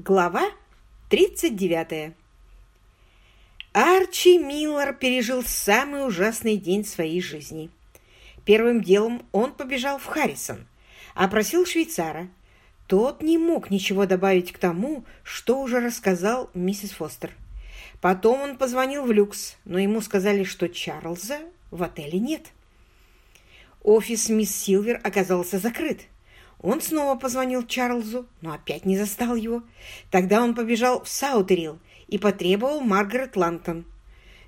Глава 39 Арчи Миллер пережил самый ужасный день своей жизни. Первым делом он побежал в Харрисон, опросил швейцара. Тот не мог ничего добавить к тому, что уже рассказал миссис Фостер. Потом он позвонил в люкс, но ему сказали, что Чарльза в отеле нет. Офис мисс Силвер оказался закрыт. Он снова позвонил Чарльзу, но опять не застал его. Тогда он побежал в Саутерил и потребовал Маргарет Лантон.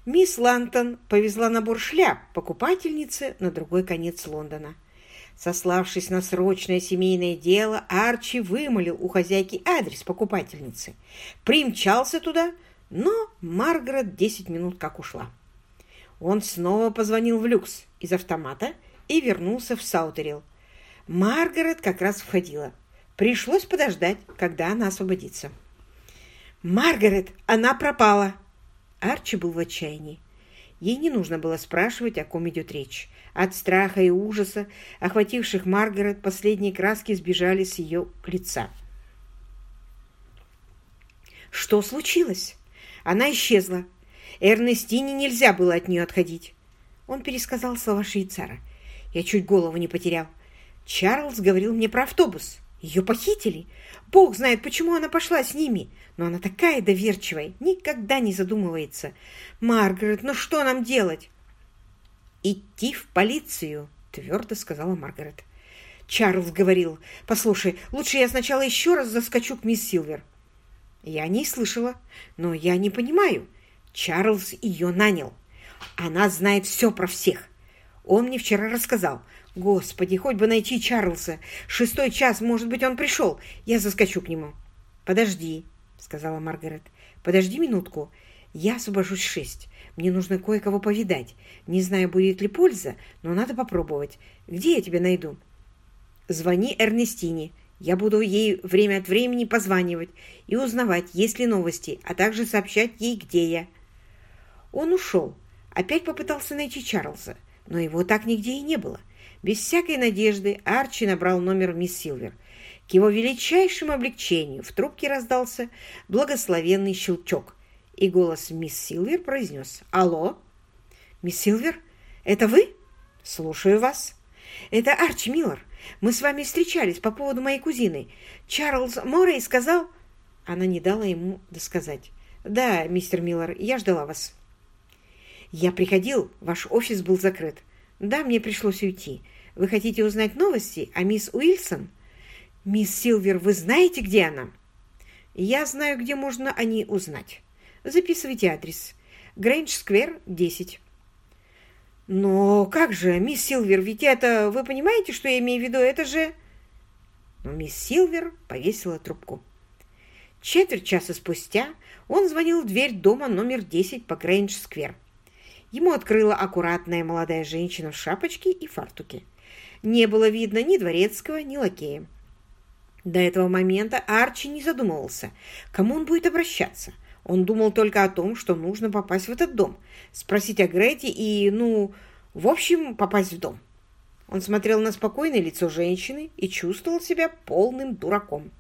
Мисс Лантон повезла набор шляп покупательнице на другой конец Лондона. Сославшись на срочное семейное дело, Арчи вымолил у хозяйки адрес покупательницы. Примчался туда, но Маргарет десять минут как ушла. Он снова позвонил в люкс из автомата и вернулся в Саутерил. Маргарет как раз входила. Пришлось подождать, когда она освободится. «Маргарет, она пропала!» Арчи был в отчаянии. Ей не нужно было спрашивать, о ком идет речь. От страха и ужаса, охвативших Маргарет, последние краски сбежали с ее лица. «Что случилось?» Она исчезла. Эрнестине нельзя было от нее отходить. Он пересказал слова швейцара. Я чуть голову не потерял. Чарльз говорил мне про автобус. Ее похитили. Бог знает, почему она пошла с ними. Но она такая доверчивая, никогда не задумывается. Маргарет, ну что нам делать? Идти в полицию, твердо сказала Маргарет. Чарльз говорил, послушай, лучше я сначала еще раз заскочу к мисс Силвер. Я не слышала, но я не понимаю. Чарльз ее нанял. Она знает все про всех. Он мне вчера рассказал. Господи, хоть бы найти Чарльза. Шестой час, может быть, он пришел. Я заскочу к нему. Подожди, сказала Маргарет. Подожди минутку. Я освобожусь в шесть. Мне нужно кое-кого повидать. Не знаю, будет ли польза, но надо попробовать. Где я тебя найду? Звони Эрнестине. Я буду ей время от времени позванивать и узнавать, есть ли новости, а также сообщать ей, где я. Он ушел. Опять попытался найти Чарльза, но его так нигде и не было. Без всякой надежды Арчи набрал номер мисс Силвер. К его величайшему облегчению в трубке раздался благословенный щелчок, и голос мисс Силвер произнес «Алло?» «Мисс Силвер, это вы?» «Слушаю вас». «Это Арчи Миллер. Мы с вами встречались по поводу моей кузины. Чарльз Моррей сказал...» Она не дала ему досказать. «Да, мистер Миллер, я ждала вас». «Я приходил, ваш офис был закрыт. Да, мне пришлось уйти. Вы хотите узнать новости о мисс Уилсон? Мисс Силвер, вы знаете, где она? Я знаю, где можно о ней узнать. Записывайте адрес. Грэндж-сквер, 10. Но как же, мисс Силвер, ведь это... Вы понимаете, что я имею в виду? Это же... Но мисс Силвер повесила трубку. Четверть часа спустя он звонил в дверь дома номер 10 по Грэндж-сквер. Ему открыла аккуратная молодая женщина в шапочке и фартуке. Не было видно ни дворецкого, ни лакея. До этого момента Арчи не задумывался, кому он будет обращаться. Он думал только о том, что нужно попасть в этот дом, спросить о Грете и, ну, в общем, попасть в дом. Он смотрел на спокойное лицо женщины и чувствовал себя полным дураком.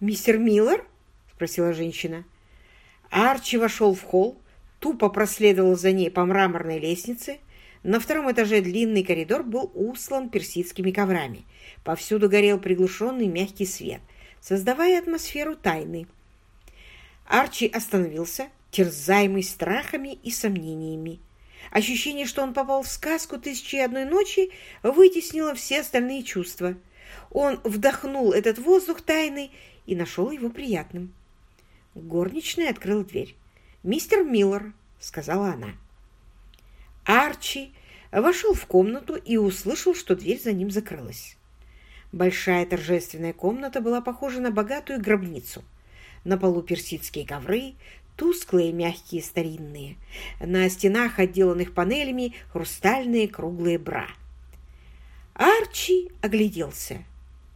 «Мистер Миллер?» – спросила женщина. Арчи вошел в холл, тупо проследовал за ней по мраморной лестнице. На втором этаже длинный коридор был услан персидскими коврами. Повсюду горел приглушенный мягкий свет, создавая атмосферу тайны. Арчи остановился, терзаемый страхами и сомнениями. Ощущение, что он попал в сказку «Тысячи и одной ночи», вытеснило все остальные чувства. Он вдохнул этот воздух тайны и нашел его приятным. Горничная открыл дверь. «Мистер Миллер», — сказала она. Арчи вошел в комнату и услышал, что дверь за ним закрылась. Большая торжественная комната была похожа на богатую гробницу. На полу персидские ковры, тусклые, мягкие, старинные. На стенах, отделанных панелями, хрустальные круглые бра. Арчи огляделся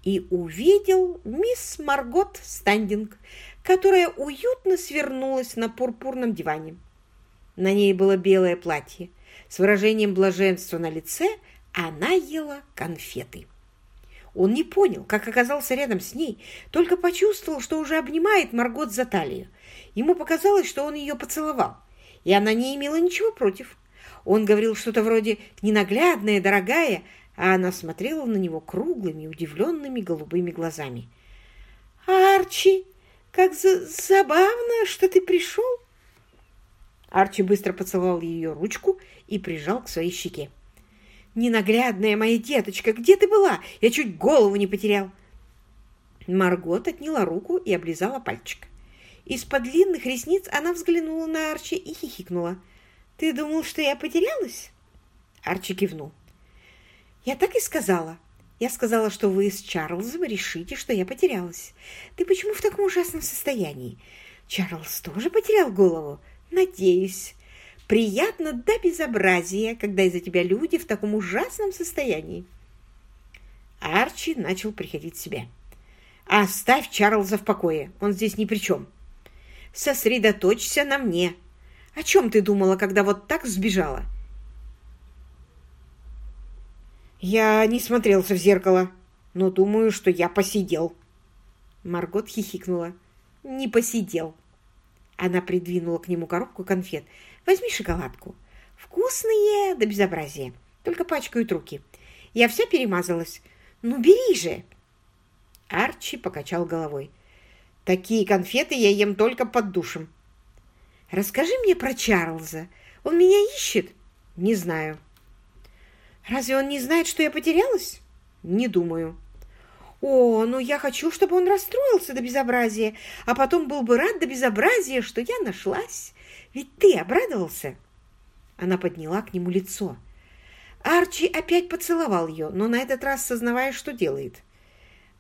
и увидел мисс Маргот Стандинг, которая уютно свернулась на пурпурном диване. На ней было белое платье. С выражением блаженства на лице она ела конфеты. Он не понял, как оказался рядом с ней, только почувствовал, что уже обнимает Маргот за талию. Ему показалось, что он ее поцеловал, и она не имела ничего против. Он говорил что-то вроде «ненаглядная, дорогая», а она смотрела на него круглыми, удивленными голубыми глазами. «Арчи, как за забавно, что ты пришел!» Арчи быстро поцеловал ее ручку и прижал к своей щеке. «Ненаглядная моя деточка, где ты была? Я чуть голову не потерял!» Маргот отняла руку и облизала пальчик. Из-под длинных ресниц она взглянула на Арчи и хихикнула. «Ты думал, что я потерялась?» Арчи кивнул. «Я так и сказала. Я сказала, что вы с Чарльзом решите, что я потерялась. Ты почему в таком ужасном состоянии? Чарльз тоже потерял голову? Надеюсь. Приятно до безобразия, когда из-за тебя люди в таком ужасном состоянии». Арчи начал приходить в себя. «Оставь Чарльза в покое. Он здесь ни при чем. Сосредоточься на мне. О чем ты думала, когда вот так сбежала?» «Я не смотрелся в зеркало, но думаю, что я посидел». Маргот хихикнула. «Не посидел». Она придвинула к нему коробку конфет. «Возьми шоколадку. Вкусные до безобразия. Только пачкают руки. Я вся перемазалась. Ну, бери же!» Арчи покачал головой. «Такие конфеты я ем только под душем». «Расскажи мне про Чарльза. Он меня ищет?» «Не знаю». Разве он не знает, что я потерялась? Не думаю. О, ну я хочу, чтобы он расстроился до безобразия, а потом был бы рад до безобразия, что я нашлась. Ведь ты обрадовался. Она подняла к нему лицо. Арчи опять поцеловал ее, но на этот раз сознавая, что делает.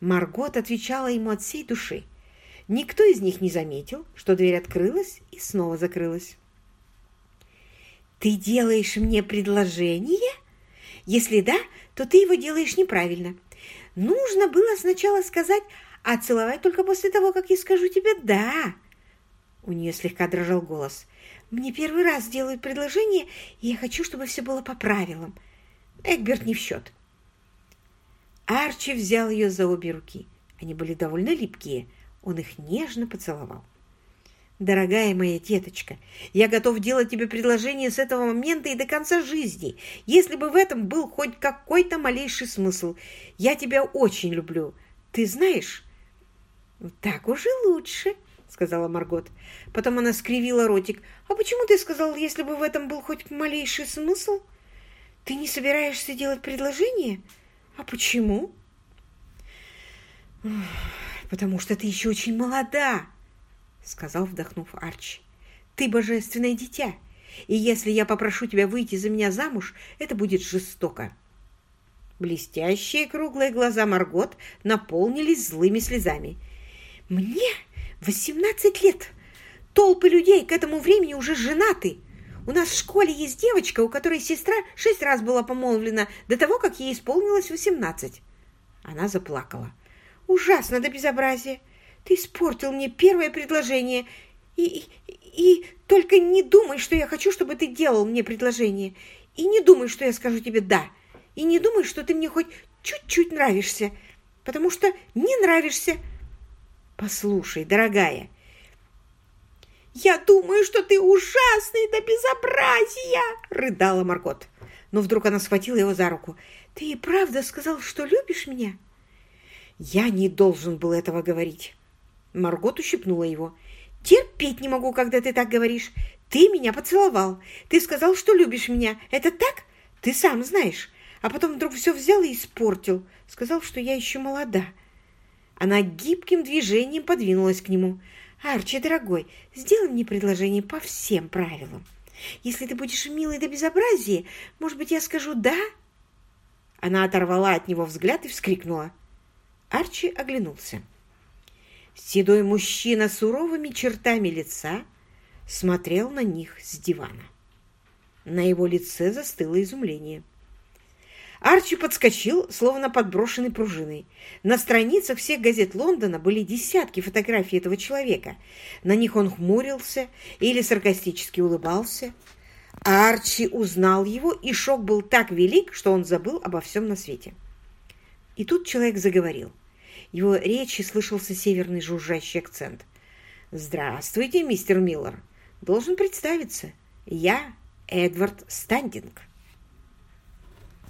Маргот отвечала ему от всей души. Никто из них не заметил, что дверь открылась и снова закрылась. «Ты делаешь мне предложение?» Если да, то ты его делаешь неправильно. Нужно было сначала сказать, а целовать только после того, как я скажу тебе «да». У нее слегка дрожал голос. «Мне первый раз делают предложение, и я хочу, чтобы все было по правилам. Эгберт не в счет». Арчи взял ее за обе руки. Они были довольно липкие. Он их нежно поцеловал. Дорогая моя деточка, я готов делать тебе предложение с этого момента и до конца жизни, если бы в этом был хоть какой-то малейший смысл. Я тебя очень люблю. Ты знаешь? Так уже лучше, сказала Маргот. Потом она скривила ротик. А почему ты сказал, если бы в этом был хоть малейший смысл? Ты не собираешься делать предложение? А почему? Потому что ты еще очень молода, — сказал, вдохнув Арчи. «Ты божественное дитя, и если я попрошу тебя выйти за меня замуж, это будет жестоко». Блестящие круглые глаза Маргот наполнились злыми слезами. «Мне восемнадцать лет! Толпы людей к этому времени уже женаты!» У нас в школе есть девочка, у которой сестра шесть раз была помолвлена до того, как ей исполнилось восемнадцать. Она заплакала. Ужасно до безобразия. Ты испортил мне первое предложение. И, и, и только не думай, что я хочу, чтобы ты делал мне предложение. И не думай, что я скажу тебе «да». И не думай, что ты мне хоть чуть-чуть нравишься, потому что не нравишься. Послушай, дорогая, «Я думаю, что ты ужасный до безобразия!» — рыдала Маргот. Но вдруг она схватила его за руку. «Ты и правда сказал, что любишь меня?» «Я не должен был этого говорить». Маргот ущипнула его. «Терпеть не могу, когда ты так говоришь. Ты меня поцеловал. Ты сказал, что любишь меня. Это так? Ты сам знаешь. А потом вдруг все взял и испортил. Сказал, что я еще молода». Она гибким движением подвинулась к нему. «Арчи, дорогой, сделай мне предложение по всем правилам. Если ты будешь милой до безобразия, может быть, я скажу «да»?» Она оторвала от него взгляд и вскрикнула. Арчи оглянулся. Седой мужчина с суровыми чертами лица смотрел на них с дивана. На его лице застыло изумление. Арчи подскочил, словно подброшенный пружиной. На страницах всех газет Лондона были десятки фотографий этого человека. На них он хмурился или саркастически улыбался. Арчи узнал его, и шок был так велик, что он забыл обо всем на свете. И тут человек заговорил. Его речи слышался северный жужжащий акцент. «Здравствуйте, мистер Миллер. Должен представиться. Я Эдвард Стандинг».